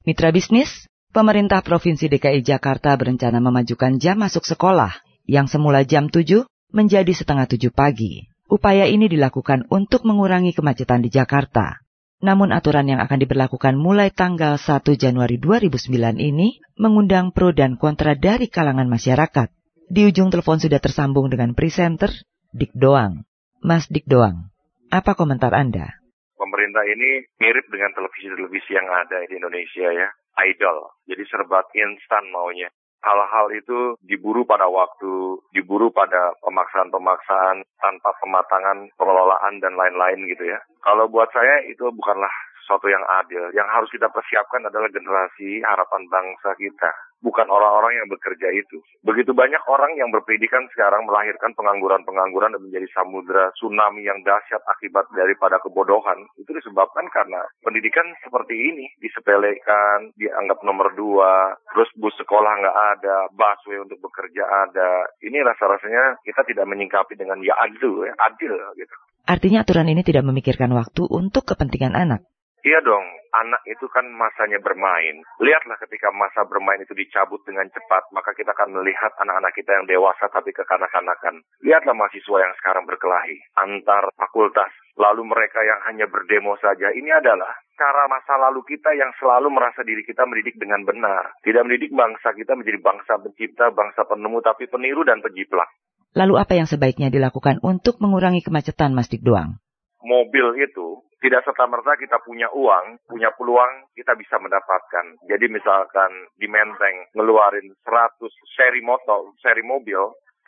Mitra bisnis, pemerintah Provinsi DKI Jakarta berencana memajukan jam masuk sekolah yang semula jam 7 menjadi setengah 7 pagi. Upaya ini dilakukan untuk mengurangi kemacetan di Jakarta. Namun aturan yang akan diberlakukan mulai tanggal 1 Januari 2009 ini mengundang pro dan kontra dari kalangan masyarakat. Di ujung telepon sudah tersambung dengan presenter Dik Doang. Mas Dik Doang, apa komentar Anda? Pemerintah ini mirip dengan televisi-televisi yang ada di Indonesia ya, idol. Jadi serba instan maunya. Hal-hal itu diburu pada waktu, diburu pada pemaksaan-pemaksaan tanpa pematangan pengelolaan dan lain-lain gitu ya. Kalau buat saya itu bukanlah sesuatu yang adil. Yang harus kita persiapkan adalah generasi harapan bangsa kita bukan orang-orang yang bekerja itu. Begitu banyak orang yang berpendidikan sekarang melahirkan pengangguran-pengangguran dan menjadi samudera tsunami yang dahsyat akibat daripada kebodohan. Itu disebabkan karena pendidikan seperti ini disepelekan, dianggap nomor dua, terus bus sekolah nggak ada, busway untuk bekerja ada. Ini rasa-rasanya kita tidak menyingkapi dengan ya adil, ya adil gitu. Artinya aturan ini tidak memikirkan waktu untuk kepentingan anak. Iya dong, anak itu kan masanya bermain. Lihatlah ketika masa bermain itu dicabut dengan cepat, maka kita akan melihat anak-anak kita yang dewasa tapi kekanak-kanakan. Lihatlah mahasiswa yang sekarang berkelahi antar fakultas. Lalu mereka yang hanya berdemo saja. Ini adalah cara masa lalu kita yang selalu merasa diri kita mendidik dengan benar. Tidak mendidik bangsa kita menjadi bangsa pencipta, bangsa penemu, tapi peniru dan penjiplak. Lalu apa yang sebaiknya dilakukan untuk mengurangi kemacetan Mas Dik Doang? Mobil itu tidak serta-merta kita punya uang, punya peluang, kita bisa mendapatkan. Jadi misalkan di Menteng ngeluarin 100 seri motor, seri mobil,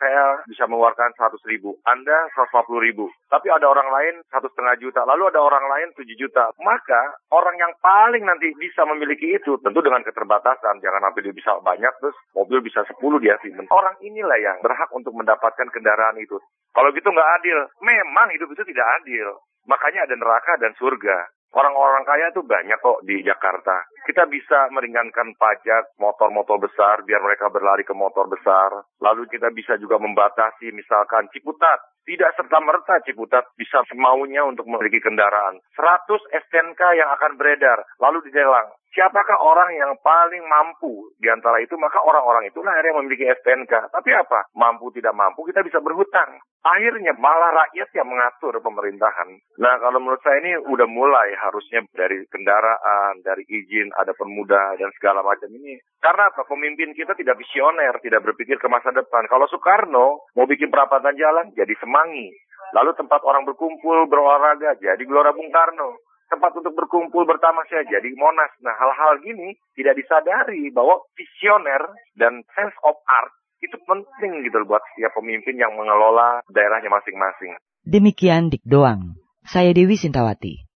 saya bisa mengeluarkan 100 ribu, Anda 150 ribu. Tapi ada orang lain satu setengah juta, lalu ada orang lain 7 juta. Maka orang yang paling nanti bisa memiliki itu, tentu dengan keterbatasan, jangan sampai dia bisa banyak, terus mobil bisa 10 dia simpen. Orang inilah yang berhak untuk mendapatkan kendaraan itu. Kalau gitu nggak adil. Memang hidup itu tidak adil. Makanya ada neraka dan surga. Orang-orang kaya itu banyak kok di Jakarta. Kita bisa meringankan pajak motor-motor besar biar mereka berlari ke motor besar. Lalu kita bisa juga membatasi misalkan Ciputat. Tidak serta-merta Ciputat bisa semaunya untuk memiliki kendaraan. 100 STNK yang akan beredar lalu dilelang. Siapakah orang yang paling mampu di antara itu? Maka orang-orang itulah yang memiliki STNK. Tapi apa? Mampu tidak mampu kita bisa berhutang. Akhirnya malah rakyat yang mengatur pemerintahan. Nah kalau menurut saya ini udah mulai harusnya dari kendaraan, dari izin, ada permudah dan segala macam ini. Karena apa? Pemimpin kita tidak visioner, tidak berpikir ke masa depan. Kalau Soekarno mau bikin perapatan jalan, jadi Semangi. Lalu tempat orang berkumpul, berolahraga, jadi Gelora Bung Karno. Tempat untuk berkumpul bertamasya, jadi Monas. Nah hal-hal gini tidak disadari bahwa visioner dan sense of art itu penting gitu buat setiap pemimpin yang mengelola daerahnya masing-masing. Demikian Dik Doang. Saya Dewi Sintawati.